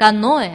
каноэ.